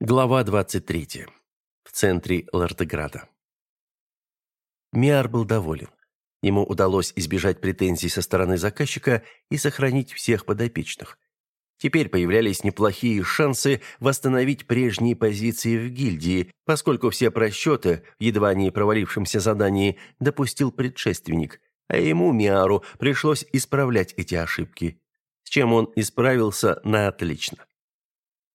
Глава 23. В центре Лардеграда. Миар был доволен. Ему удалось избежать претензий со стороны заказчика и сохранить всех подопечных. Теперь появлялись неплохие шансы восстановить прежние позиции в гильдии, поскольку все просчеты в едва не провалившемся задании допустил предшественник, а ему, Миару, пришлось исправлять эти ошибки, с чем он исправился на отлично.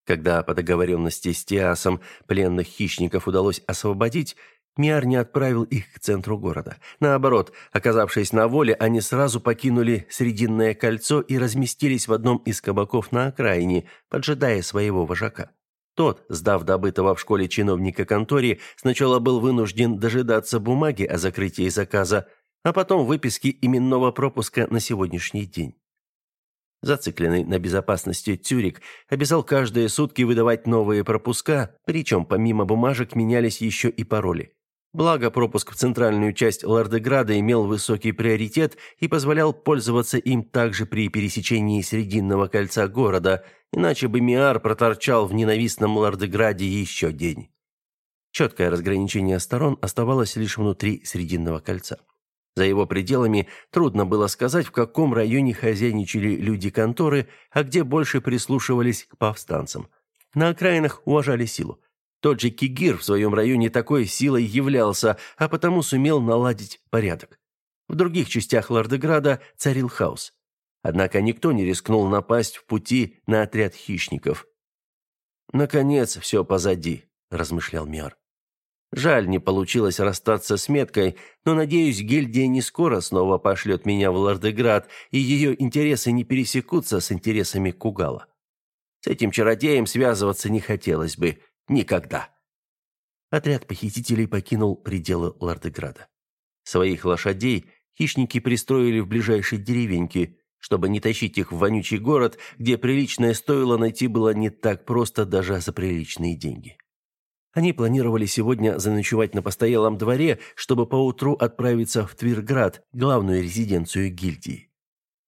Когда по договоренности с Тиасом пленных хищников удалось освободить, Миар не отправил их к центру города. Наоборот, оказавшись на воле, они сразу покинули Срединное кольцо и разместились в одном из кабаков на окраине, поджидая своего вожака. Тот, сдав добытого в школе чиновника конторе, сначала был вынужден дожидаться бумаги о закрытии заказа, а потом выписки именного пропуска на сегодняшний день. Зацикленный на безопасности Тюрик обязал каждые сутки выдавать новые пропуска, причем помимо бумажек менялись еще и пароли. Благо, пропуск в центральную часть Лордеграда имел высокий приоритет и позволял пользоваться им также при пересечении Срединного кольца города, иначе бы Миар проторчал в ненавистном Лордеграде еще день. Четкое разграничение сторон оставалось лишь внутри Срединного кольца. За его пределами трудно было сказать, в каком районе хозяйничали люди конторы, а где больше прислушивались к повстанцам. На окраинах уважали силу. Тот же Кигир в своем районе такой силой являлся, а потому сумел наладить порядок. В других частях Лордеграда царил хаос. Однако никто не рискнул напасть в пути на отряд хищников. «Наконец все позади», – размышлял Миар. Жаль, не получилось расстаться с меткой, но, надеюсь, гильдия не скоро снова пошлет меня в Лордеград, и ее интересы не пересекутся с интересами Кугала. С этим чародеем связываться не хотелось бы. Никогда. Отряд похитителей покинул пределы Лордеграда. Своих лошадей хищники пристроили в ближайшей деревеньке, чтобы не тащить их в вонючий город, где приличное стоило найти было не так просто даже за приличные деньги. Они планировали сегодня заночевать на постоялом дворе, чтобы поутру отправиться в Твирград, главную резиденцию гильдии.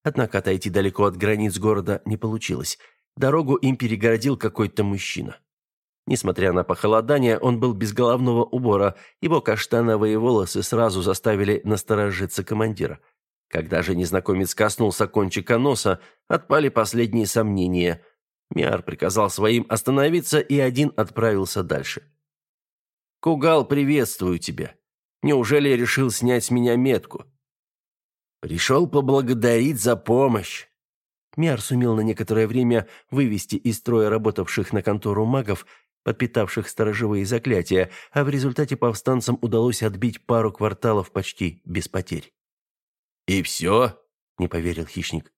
Однако отойти далеко от границ города не получилось. Дорогу им перегородил какой-то мужчина. Несмотря на похолодание, он был без головного убора, его каштановые волосы сразу заставили насторожиться командира. Когда же незнакомец коснулся кончика носа, отпали последние сомнения. Миар приказал своим остановиться, и один отправился дальше. Кугал, приветствую тебя. Неужели решил снять с меня метку? Пришел поблагодарить за помощь. Миар сумел на некоторое время вывести из строя работавших на контору магов, подпитавших сторожевые заклятия, а в результате повстанцам удалось отбить пару кварталов почти без потерь. «И все?» – не поверил хищник.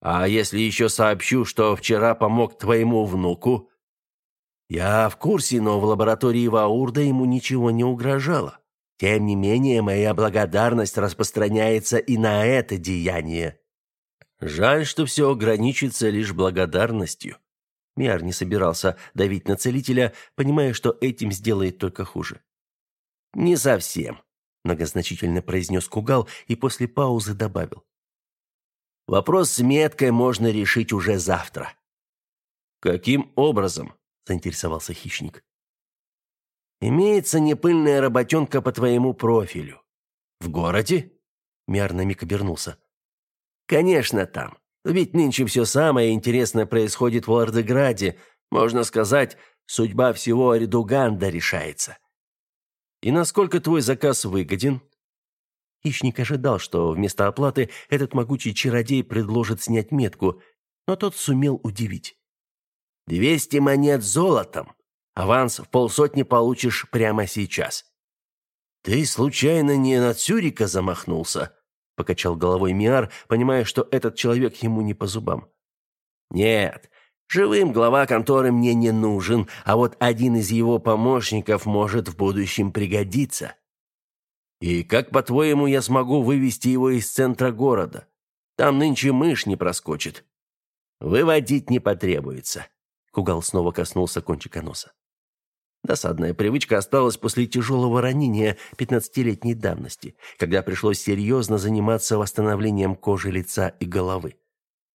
«А если еще сообщу, что вчера помог твоему внуку?» Я в курсе, но в лаборатории Ваурда ему ничего не угрожало. Тем не менее, моя благодарность распространяется и на это деяние. Жаль, что все ограничится лишь благодарностью. Миар не собирался давить на целителя, понимая, что этим сделает только хуже. «Не совсем», — многозначительно произнес Кугал и после паузы добавил. «Вопрос с меткой можно решить уже завтра». «Каким образом?» Заинтересовался хищник. Имеется непыльная работенка по твоему профилю. В городе? Мяр на миг обернулся. Конечно, там. Ведь нынче все самое интересное происходит в Лордеграде. Можно сказать, судьба всего Редуганда решается. И насколько твой заказ выгоден? Хищник ожидал, что вместо оплаты этот могучий чародей предложит снять метку, но тот сумел удивить. Двести монет золотом. Аванс в полсотни получишь прямо сейчас. Ты случайно не на Цюрика замахнулся? покачал головой Миар, понимая, что этот человек ему не по зубам. Нет, живым глава конторы мне не нужен, а вот один из его помощников может в будущем пригодиться. И как, по-твоему, я смогу вывести его из центра города? Там нынче мышь не проскочит. Выводить не потребуется. Кугал снова коснулся кончика носа. Досадная привычка осталась после тяжелого ранения пятнадцатилетней давности, когда пришлось серьезно заниматься восстановлением кожи лица и головы.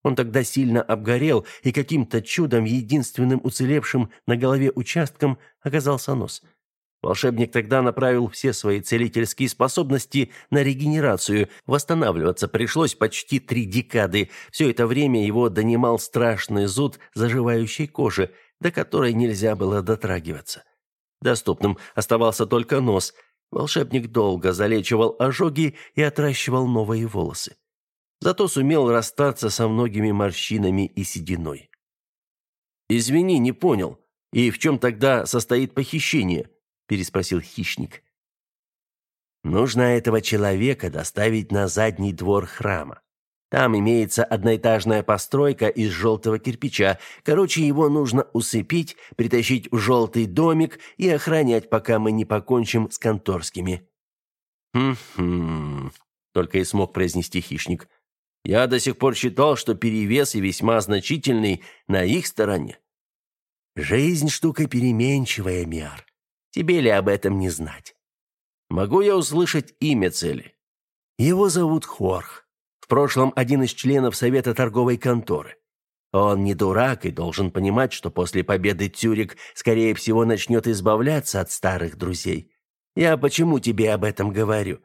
Он тогда сильно обгорел, и каким-то чудом единственным уцелевшим на голове участком оказался нос. Волшебник тогда направил все свои целительские способности на регенерацию. Восстанавливаться пришлось почти три декады. Все это время его донимал страшный зуд заживающей кожи, до которой нельзя было дотрагиваться. Доступным оставался только нос. Волшебник долго залечивал ожоги и отращивал новые волосы. Зато сумел расстаться со многими морщинами и сединой. «Извини, не понял. И в чем тогда состоит похищение?» – переспросил хищник. «Нужно этого человека доставить на задний двор храма. Там имеется одноэтажная постройка из желтого кирпича. Короче, его нужно усыпить, притащить в желтый домик и охранять, пока мы не покончим с конторскими». «Хм-хм», — только и смог произнести хищник. «Я до сих пор считал, что перевес и весьма значительный на их стороне». «Жизнь штука переменчивая, Миар. Тебе ли об этом не знать?» «Могу я услышать имя цели?» «Его зовут Хорх. В прошлом один из членов Совета торговой конторы. Он не дурак и должен понимать, что после победы Тюрик, скорее всего, начнет избавляться от старых друзей. Я почему тебе об этом говорю?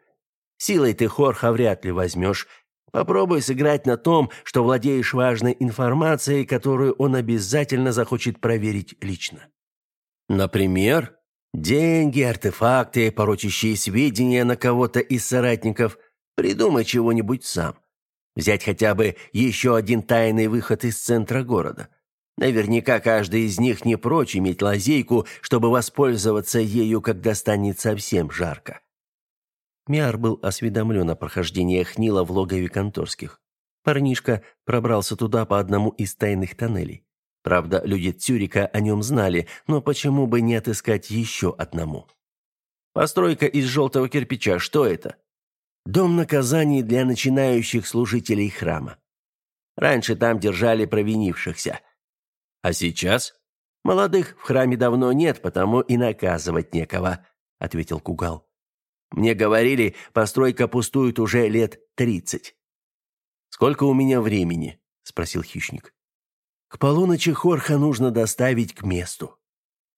Силой ты Хорха вряд ли возьмешь. Попробуй сыграть на том, что владеешь важной информацией, которую он обязательно захочет проверить лично. Например, деньги, артефакты, порочащие сведения на кого-то из соратников. Придумай чего-нибудь сам. Взять хотя бы еще один тайный выход из центра города. Наверняка каждый из них не прочь иметь лазейку, чтобы воспользоваться ею, когда станет совсем жарко. Миар был осведомлен о прохождениях Нила в логове конторских. Парнишка пробрался туда по одному из тайных тоннелей. Правда, люди Цюрика о нем знали, но почему бы не отыскать еще одному? Постройка из желтого кирпича, что это? Дом наказаний для начинающих служителей храма. Раньше там держали провинившихся. А сейчас? Молодых в храме давно нет, потому и наказывать некого, ответил Кугал. Мне говорили, постройка пустует уже лет тридцать. Сколько у меня времени? спросил хищник. К полуночи Хорха нужно доставить к месту.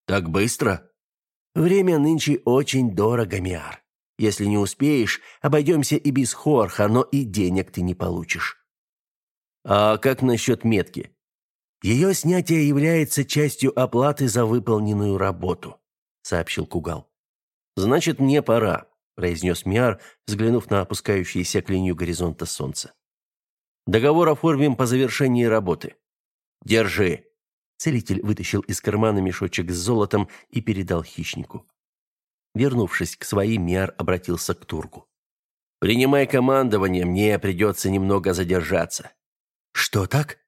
Так быстро? Время нынче очень дорого, Миар. Если не успеешь, обойдемся и без хорха, но и денег ты не получишь. А как насчет метки? Ее снятие является частью оплаты за выполненную работу, сообщил Кугал. Значит, мне пора, произнес Миар, взглянув на опускающееся к линию горизонта солнце. Договор оформим по завершении работы. Держи. Целитель вытащил из кармана мешочек с золотом и передал хищнику. Вернувшись к своим, Миар обратился к Тургу. «Принимай командование, мне придется немного задержаться». «Что так?»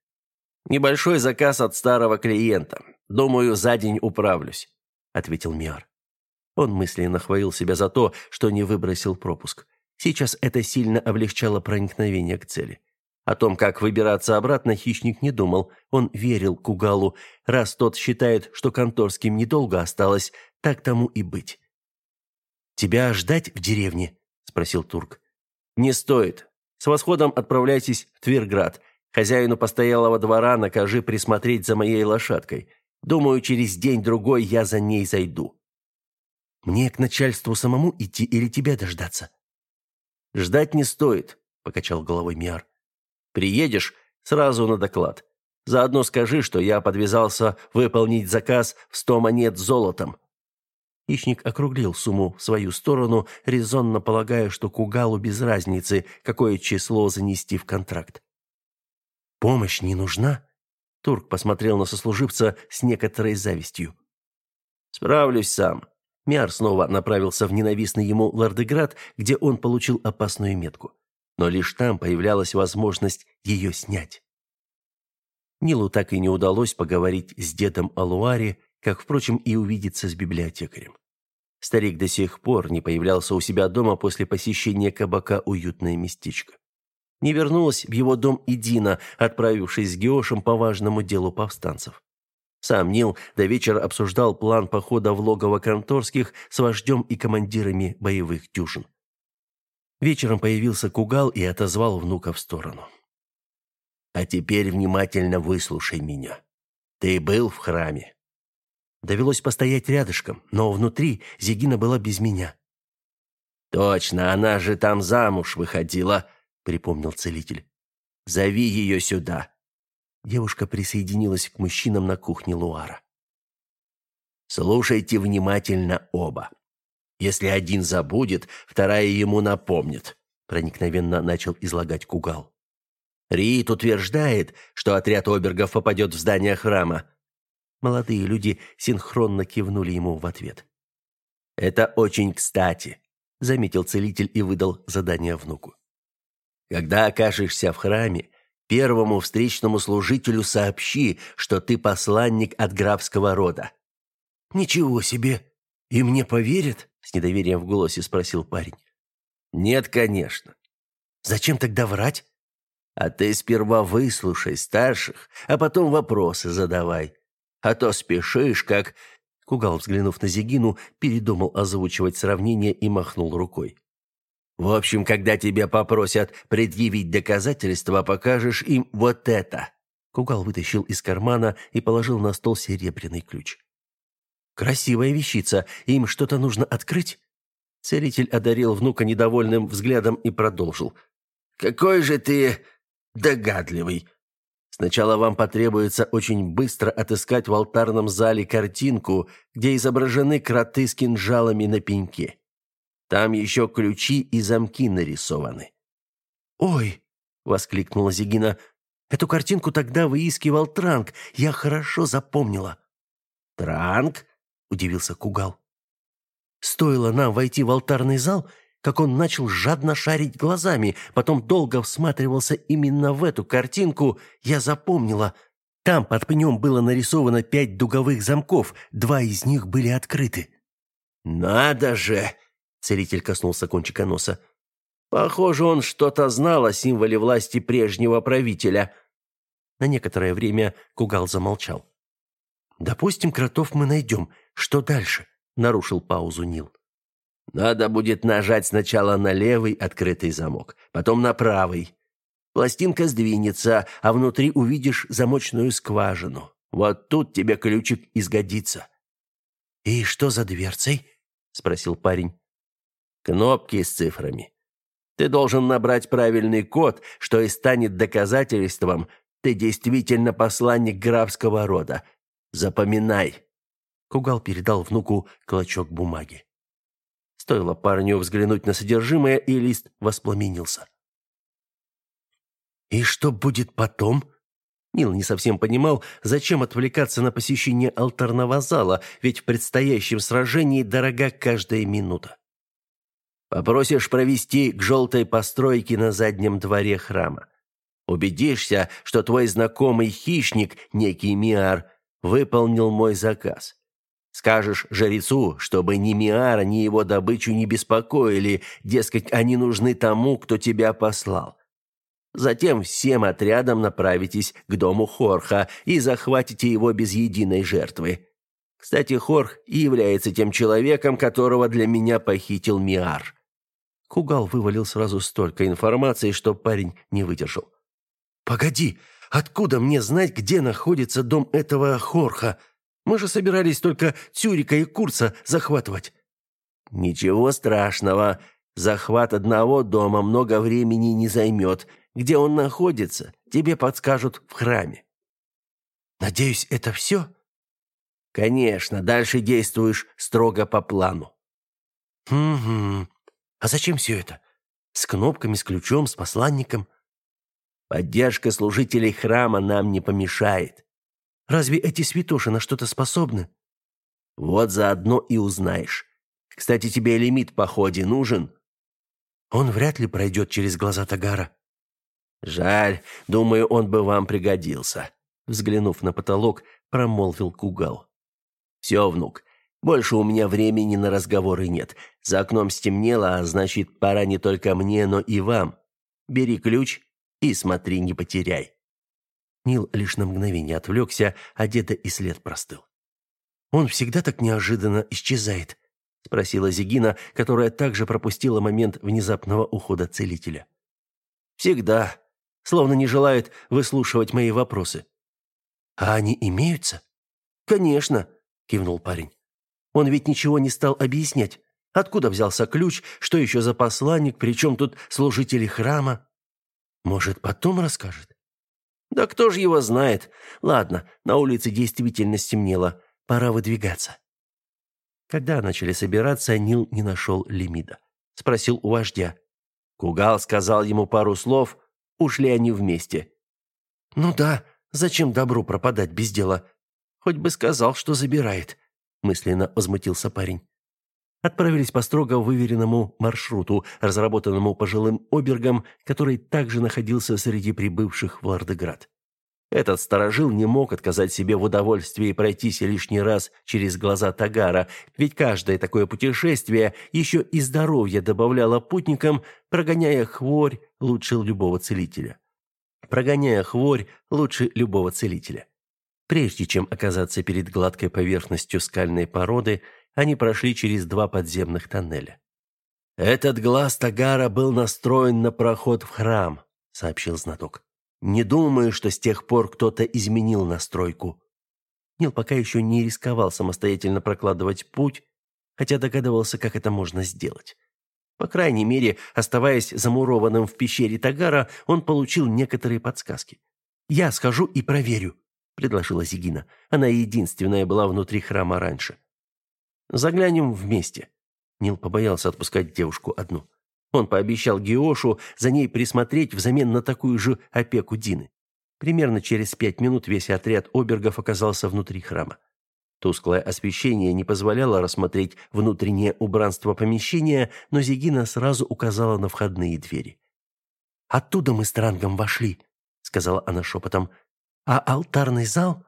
«Небольшой заказ от старого клиента. Думаю, за день управлюсь», — ответил Миар. Он мысленно хвалил себя за то, что не выбросил пропуск. Сейчас это сильно облегчало проникновение к цели. О том, как выбираться обратно, хищник не думал. Он верил Кугалу. Раз тот считает, что конторским недолго осталось, так тому и быть. «Тебя ждать в деревне?» – спросил турк. «Не стоит. С восходом отправляйтесь в Тверград. Хозяину постоялого двора накажи присмотреть за моей лошадкой. Думаю, через день-другой я за ней зайду». «Мне к начальству самому идти или тебя дождаться?» «Ждать не стоит», – покачал головой Миар. «Приедешь сразу на доклад. Заодно скажи, что я подвязался выполнить заказ в сто монет золотом. Хищник округлил сумму в свою сторону, резонно полагая, что Кугалу без разницы, какое число занести в контракт. «Помощь не нужна?» Турк посмотрел на сослуживца с некоторой завистью. «Справлюсь сам». Миар снова направился в ненавистный ему Лордеград, где он получил опасную метку. Но лишь там появлялась возможность ее снять. Нилу так и не удалось поговорить с дедом Алуари, как, впрочем, и увидеться с библиотекарем. Старик до сих пор не появлялся у себя дома после посещения кабака «Уютное местечко». Не вернулась в его дом и Дина, отправившись с Геошем по важному делу повстанцев. Сам Нил до вечера обсуждал план похода в логово конторских с вождем и командирами боевых дюжин. Вечером появился Кугал и отозвал внука в сторону. А теперь внимательно выслушай меня. Ты был в храме?» Довелось постоять рядышком, но внутри Зигина была без меня. «Точно, она же там замуж выходила», — припомнил целитель. «Зови ее сюда». Девушка присоединилась к мужчинам на кухне Луара. «Слушайте внимательно оба. Если один забудет, вторая ему напомнит», — проникновенно начал излагать Кугал. Рид утверждает, что отряд обергов попадет в здание храма. Молодые люди синхронно кивнули ему в ответ. Это очень кстати, заметил целитель и выдал задание внуку. Когда окажешься в храме, первому встречному служителю сообщи, что ты посланник от графского рода. Ничего себе! И мне поверят? С недоверием в голосе спросил парень. Нет, конечно. Зачем тогда врать? А ты сперва выслушай старших, а потом вопросы задавай. А то спешишь, как...» Кугал, взглянув на Зигину, передумал озвучивать сравнение и махнул рукой. «В общем, когда тебя попросят предъявить доказательства, покажешь им вот это». Кугал вытащил из кармана и положил на стол серебряный ключ. «Красивая вещица. Им что-то нужно открыть?» Целитель одарил внука недовольным взглядом и продолжил. «Какой же ты догадливый. Сначала вам потребуется очень быстро отыскать в алтарном зале картинку, где изображены кроты с кинжалами на пеньке. Там еще ключи и замки нарисованы. «Ой!» — воскликнула Зигина. «Эту картинку тогда выискивал Транк. Я хорошо запомнила». «Транк?» — удивился Кугал. «Стоило нам войти в алтарный зал, как он начал жадно шарить глазами, потом долго всматривался именно в эту картинку, я запомнила. Там под пнем было нарисовано пять дуговых замков, два из них были открыты. «Надо же!» — целитель коснулся кончика носа. «Похоже, он что-то знал о символе власти прежнего правителя». На некоторое время Кугал замолчал. «Допустим, кротов мы найдем. Что дальше?» — нарушил паузу Нил. Надо будет нажать сначала на левый открытый замок, потом на правый. Пластинка сдвинется, а внутри увидишь замочную скважину. Вот тут тебе ключик изгодится. И что за дверцей? спросил парень. Кнопки с цифрами. Ты должен набрать правильный код, что и станет доказательством, ты действительно посланник графского рода. Запоминай. Кугал передал внуку клочок бумаги. Стоило парню взглянуть на содержимое, и лист воспламенился. «И что будет потом?» Нил не совсем понимал, зачем отвлекаться на посещение алтарного зала, ведь в предстоящем сражении дорога каждая минута. «Попросишь провести к желтой постройке на заднем дворе храма. Убедишься, что твой знакомый хищник, некий Миар, выполнил мой заказ. Скажешь жрецу, чтобы ни Миара, ни его добычу не беспокоили, дескать, они нужны тому, кто тебя послал. Затем всем отрядом направитесь к дому Хорха и захватите его без единой жертвы. Кстати, Хорх и является тем человеком, которого для меня похитил Миар. Кугал вывалил сразу столько информации, что парень не выдержал. «Погоди, откуда мне знать, где находится дом этого Хорха?» Мы же собирались только Цюрика и Курца захватывать». «Ничего страшного. Захват одного дома много времени не займет. Где он находится, тебе подскажут в храме». «Надеюсь, это все?» «Конечно, дальше действуешь строго по плану». «Угу. А зачем все это? С кнопками, с ключом, с посланником?» «Поддержка служителей храма нам не помешает. Разве эти святоши на что-то способны? Вот заодно и узнаешь. Кстати, тебе лимит по ходе нужен? Он вряд ли пройдет через глаза Тагара. Жаль, думаю, он бы вам пригодился. Взглянув на потолок, промолвил Кугал. Все, внук, больше у меня времени на разговоры нет. За окном стемнело, а значит, пора не только мне, но и вам. Бери ключ и смотри, не потеряй. Нил лишь на мгновение отвлекся, а деда и след простыл. «Он всегда так неожиданно исчезает?» — спросила Зигина, которая также пропустила момент внезапного ухода целителя. «Всегда. словно не желает выслушивать мои вопросы. «А они имеются?» «Конечно», — кивнул парень. «Он ведь ничего не стал объяснять. Откуда взялся ключ, что еще за посланник, причем тут служители храма?» «Может, потом расскажет?» «Да кто же его знает? Ладно, на улице действительно стемнело. Пора выдвигаться». Когда начали собираться, Нил не нашел Лемида. Спросил у вождя. Кугал сказал ему пару слов, ушли они вместе. «Ну да, зачем добру пропадать без дела? Хоть бы сказал, что забирает», мысленно возмутился парень. Отправились по строго выверенному маршруту, разработанному пожилым обергом, который также находился среди прибывших в Лардеград. Этот сторожил не мог отказать себе в удовольствии пройтись лишний раз через глаза Тагара, ведь каждое такое путешествие еще и здоровье добавляло путникам, прогоняя хворь лучше любого целителя. Прогоняя хворь лучше любого целителя. Прежде чем оказаться перед гладкой поверхностью скальной породы, они прошли через два подземных тоннеля. «Этот глаз Тагара был настроен на проход в храм», — сообщил знаток. Не думаю, что с тех пор кто-то изменил настройку. Нил пока еще не рисковал самостоятельно прокладывать путь, хотя догадывался, как это можно сделать. По крайней мере, оставаясь замурованным в пещере Тагара, он получил некоторые подсказки. «Я схожу и проверю», — предложила Зигина. Она единственная была внутри храма раньше. «Заглянем вместе». Нил побоялся отпускать девушку одну. Он пообещал Геошу за ней присмотреть взамен на такую же опеку Дины. Примерно через пять минут весь отряд обергов оказался внутри храма. Тусклое освещение не позволяло рассмотреть внутреннее убранство помещения, но Зигина сразу указала на входные двери. «Оттуда мы с Трангом вошли», — сказала она шепотом. «А алтарный зал?»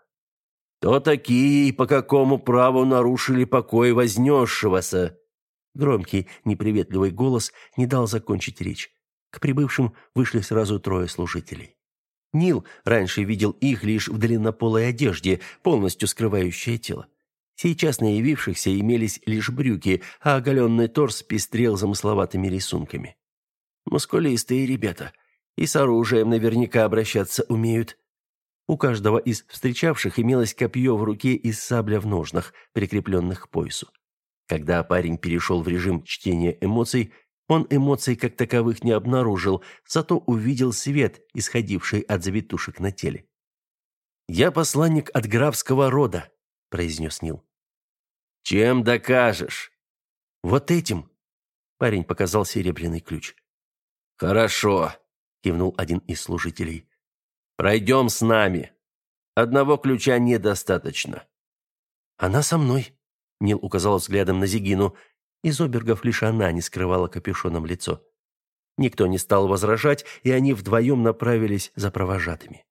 «То такие и по какому праву нарушили покой вознесшегося?» Громкий, неприветливый голос не дал закончить речь. К прибывшим вышли сразу трое служителей. Нил раньше видел их лишь в длиннополой одежде, полностью скрывающее тело. Сейчас на явившихся имелись лишь брюки, а оголенный торс пестрел замысловатыми рисунками. Мускулистые ребята. И с оружием наверняка обращаться умеют. У каждого из встречавших имелось копье в руке и сабля в ножнах, прикрепленных к поясу. Когда парень перешел в режим чтения эмоций, он эмоций как таковых не обнаружил, зато увидел свет, исходивший от завитушек на теле. «Я посланник от графского рода», — произнес Нил. «Чем докажешь?» «Вот этим», — парень показал серебряный ключ. «Хорошо», — кивнул один из служителей. «Пройдем с нами. Одного ключа недостаточно». «Она со мной», Нил указал взглядом на Зигину. Из обергов лишь она не скрывала капюшоном лицо. Никто не стал возражать, и они вдвоем направились за провожатыми.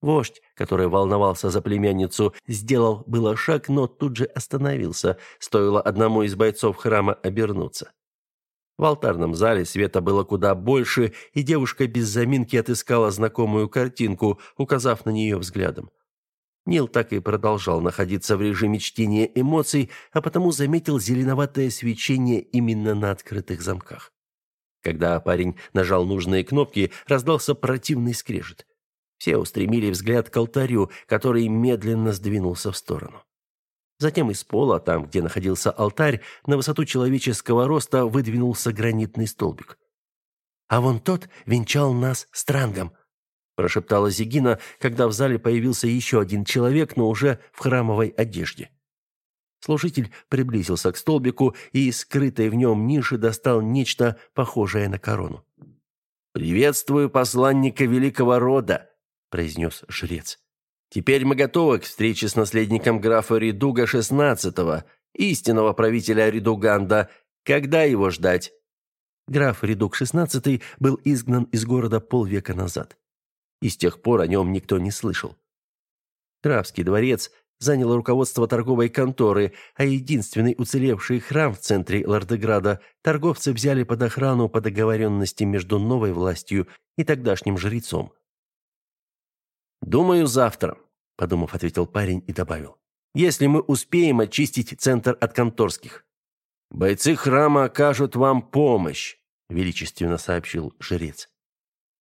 Вождь, который волновался за племянницу, сделал было шаг, но тут же остановился, стоило одному из бойцов храма обернуться. В алтарном зале света было куда больше, и девушка без заминки отыскала знакомую картинку, указав на нее взглядом. Нил так и продолжал находиться в режиме чтения эмоций, а потому заметил зеленоватое свечение именно на открытых замках. Когда парень нажал нужные кнопки, раздался противный скрежет. Все устремили взгляд к алтарю, который медленно сдвинулся в сторону. Затем из пола, там, где находился алтарь, на высоту человеческого роста выдвинулся гранитный столбик. А вон тот венчал нас странгом, прошептала Зигина, когда в зале появился еще один человек, но уже в храмовой одежде. Служитель приблизился к столбику и из скрытой в нем ниши достал нечто похожее на корону. «Приветствую посланника великого рода», — произнес жрец. «Теперь мы готовы к встрече с наследником графа Ридуга XVI, истинного правителя Ридуганда. Когда его ждать?» Граф Ридуг XVI был изгнан из города полвека назад и с тех пор о нем никто не слышал. Графский дворец занял руководство торговой конторы, а единственный уцелевший храм в центре Лордеграда торговцы взяли под охрану по договоренности между новой властью и тогдашним жрецом. «Думаю, завтра», — подумав, ответил парень и добавил. «Если мы успеем очистить центр от конторских». «Бойцы храма окажут вам помощь», — величественно сообщил жрец.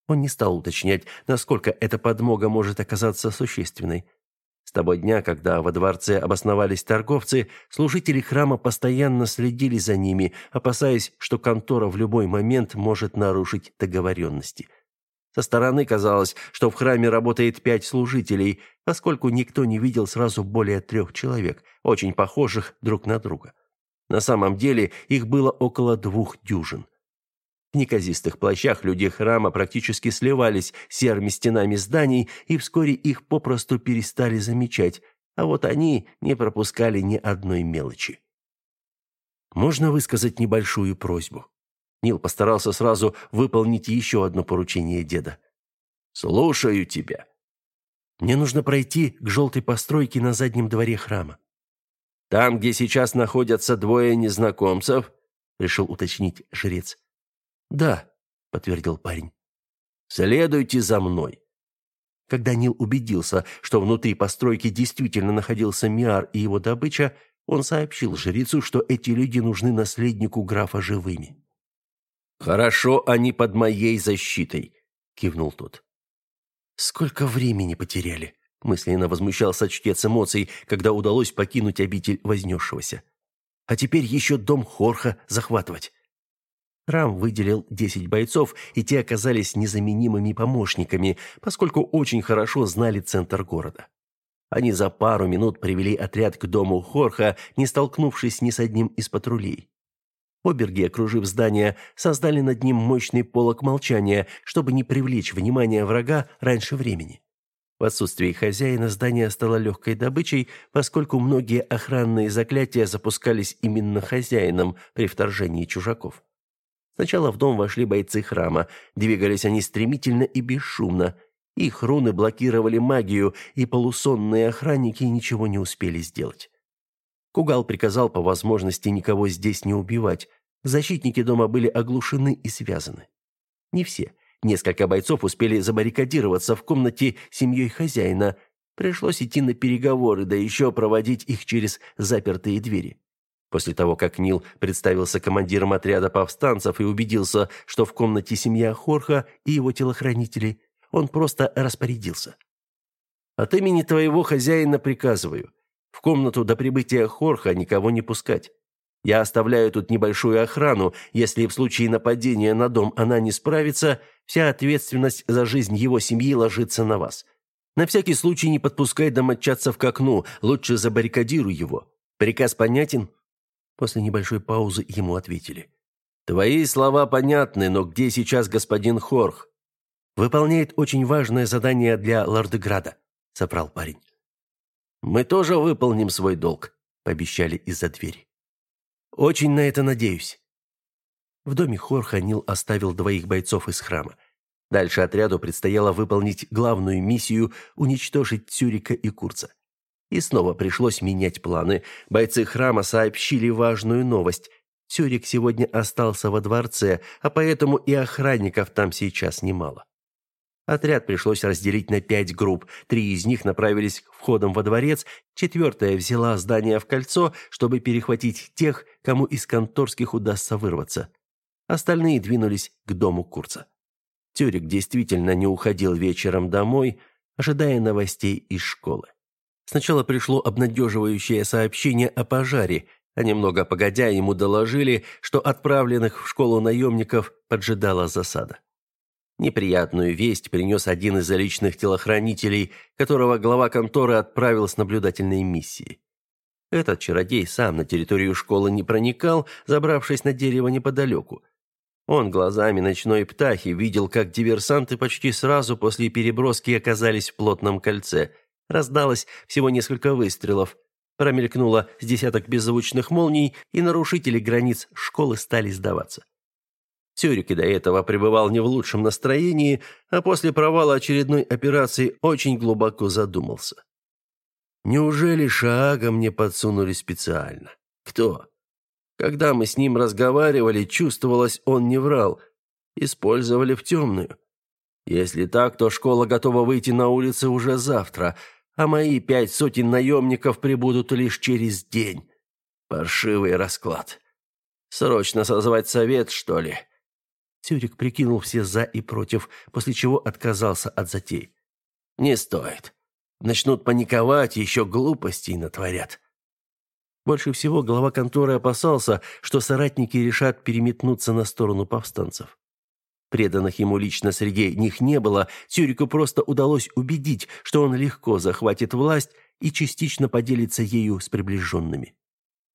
Он не стал уточнять, насколько эта подмога может оказаться существенной. С того дня, когда во дворце обосновались торговцы, служители храма постоянно следили за ними, опасаясь, что контора в любой момент может нарушить договоренности. Со стороны казалось, что в храме работает пять служителей, поскольку никто не видел сразу более трех человек, очень похожих друг на друга. На самом деле их было около двух дюжин. В неказистых плащах люди храма практически сливались с серыми стенами зданий, и вскоре их попросту перестали замечать, а вот они не пропускали ни одной мелочи. Можно высказать небольшую просьбу. Нил постарался сразу выполнить еще одно поручение деда. «Слушаю тебя». «Мне нужно пройти к желтой постройке на заднем дворе храма». «Там, где сейчас находятся двое незнакомцев?» — решил уточнить жрец. «Да», — подтвердил парень. «Следуйте за мной». Когда Нил убедился, что внутри постройки действительно находился Миар и его добыча, он сообщил жрецу, что эти люди нужны наследнику графа живыми. «Хорошо, они под моей защитой», — кивнул тот. «Сколько времени потеряли?» — мысленно возмущался чтец эмоций, когда удалось покинуть обитель вознесшегося. «А теперь еще дом Хорха захватывать». Рам выделил 10 бойцов, и те оказались незаменимыми помощниками, поскольку очень хорошо знали центр города. Они за пару минут привели отряд к дому Хорха, не столкнувшись ни с одним из патрулей. Оберги, окружив здание, создали над ним мощный полог молчания, чтобы не привлечь внимание врага раньше времени. В отсутствие хозяина здание стало легкой добычей, поскольку многие охранные заклятия запускались именно хозяином при вторжении чужаков. Сначала в дом вошли бойцы храма. Двигались они стремительно и бесшумно. Их руны блокировали магию, и полусонные охранники ничего не успели сделать. Кугал приказал по возможности никого здесь не убивать. Защитники дома были оглушены и связаны. Не все. Несколько бойцов успели забаррикадироваться в комнате семьей хозяина. Пришлось идти на переговоры, да еще проводить их через запертые двери. После того, как Нил представился командиром отряда повстанцев и убедился, что в комнате семья Хорха и его телохранители, он просто распорядился. «От имени твоего хозяина приказываю. В комнату до прибытия Хорха никого не пускать. Я оставляю тут небольшую охрану. Если в случае нападения на дом она не справится, вся ответственность за жизнь его семьи ложится на вас. На всякий случай не подпускай домочадцев к окну, лучше забаррикадируй его. Приказ понятен?» После небольшой паузы ему ответили. «Твои слова понятны, но где сейчас господин Хорх?» «Выполняет очень важное задание для Лордеграда», — соврал парень. «Мы тоже выполним свой долг», — пообещали из-за двери. «Очень на это надеюсь». В доме Хорха Нил оставил двоих бойцов из храма. Дальше отряду предстояло выполнить главную миссию – уничтожить Цюрика и Курца. И снова пришлось менять планы. Бойцы храма сообщили важную новость. Цюрик сегодня остался во дворце, а поэтому и охранников там сейчас немало. Отряд пришлось разделить на пять групп. Три из них направились к входам во дворец, четвертая взяла здание в кольцо, чтобы перехватить тех, кому из конторских удастся вырваться. Остальные двинулись к дому Курца. Тюрик действительно не уходил вечером домой, ожидая новостей из школы. Сначала пришло обнадеживающее сообщение о пожаре, а немного погодя ему доложили, что отправленных в школу наемников поджидала засада. Неприятную весть принес один из личных телохранителей, которого глава конторы отправил с наблюдательной миссией. Этот чародей сам на территорию школы не проникал, забравшись на дерево неподалеку. Он глазами ночной птахи видел, как диверсанты почти сразу после переброски оказались в плотном кольце – Раздалось всего несколько выстрелов. Промелькнуло с десяток беззвучных молний, и нарушители границ школы стали сдаваться. Тюрик и до этого пребывал не в лучшем настроении, а после провала очередной операции очень глубоко задумался. Неужели Шаага мне подсунули специально? Кто? Когда мы с ним разговаривали, чувствовалось, он не врал. Использовали в темную. Если так, то школа готова выйти на улицы уже завтра – а мои пять сотен наемников прибудут лишь через день. Паршивый расклад. Срочно созвать совет, что ли? Цюрик прикинул все «за» и «против», после чего отказался от затей. «Не стоит. Начнут паниковать, еще глупостей натворят». Больше всего глава конторы опасался, что соратники решат переметнуться на сторону повстанцев. Преданных ему лично среди них не было, Цюрику просто удалось убедить, что он легко захватит власть и частично поделится ею с приближенными.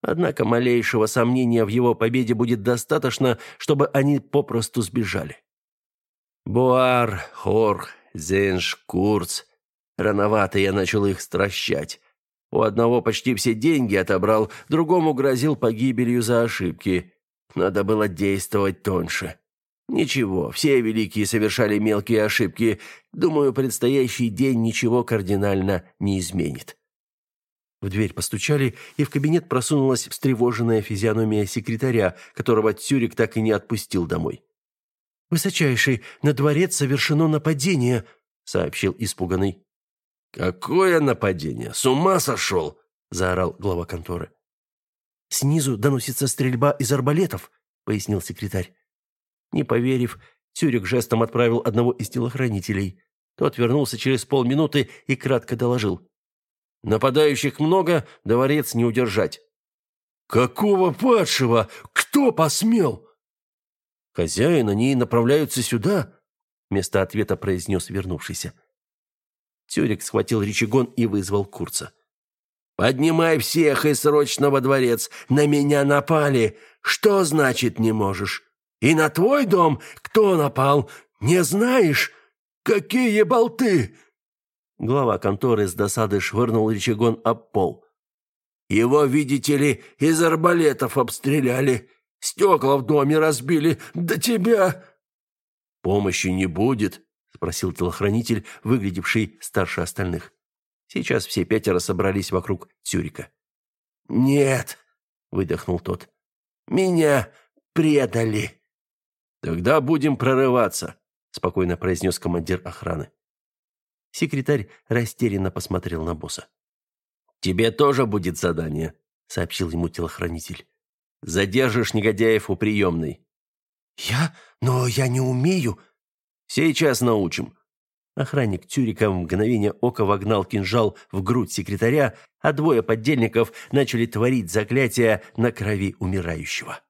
Однако малейшего сомнения в его победе будет достаточно, чтобы они попросту сбежали. Буар, Хор, Зенш, Курц. Рановато я начал их стращать. У одного почти все деньги отобрал, другому грозил погибелью за ошибки. Надо было действовать тоньше. Ничего, все великие совершали мелкие ошибки. Думаю, предстоящий день ничего кардинально не изменит. В дверь постучали, и в кабинет просунулась встревоженная физиономия секретаря, которого Цюрик так и не отпустил домой. «Высочайший, на дворец совершено нападение», — сообщил испуганный. «Какое нападение? С ума сошел!» — заорал глава конторы. «Снизу доносится стрельба из арбалетов», — пояснил секретарь. Не поверив, Цюрик жестом отправил одного из телохранителей. Тот вернулся через полминуты и кратко доложил. Нападающих много, дворец не удержать. Какого падшего? Кто посмел? Хозяин, они направляются сюда, вместо ответа произнес вернувшийся. Тюрик схватил рычагон и вызвал Курца. «Поднимай всех и срочно во дворец! На меня напали! Что значит не можешь? И на твой дом кто напал? Не знаешь? Какие болты! Глава конторы с досады швырнул рычагон об пол. «Его, видите ли, из арбалетов обстреляли. Стекла в доме разбили. До тебя...» «Помощи не будет?» — спросил телохранитель, выглядевший старше остальных. Сейчас все пятеро собрались вокруг Цюрика. «Нет», — выдохнул тот. «Меня предали». «Тогда будем прорываться», — спокойно произнес командир охраны. Секретарь растерянно посмотрел на босса. «Тебе тоже будет задание», — сообщил ему телохранитель. «Задержишь негодяев у приемной». «Я? Но я не умею». «Сейчас научим». Охранник Тюрика в мгновение ока вогнал кинжал в грудь секретаря, а двое поддельников начали творить заклятия на крови умирающего.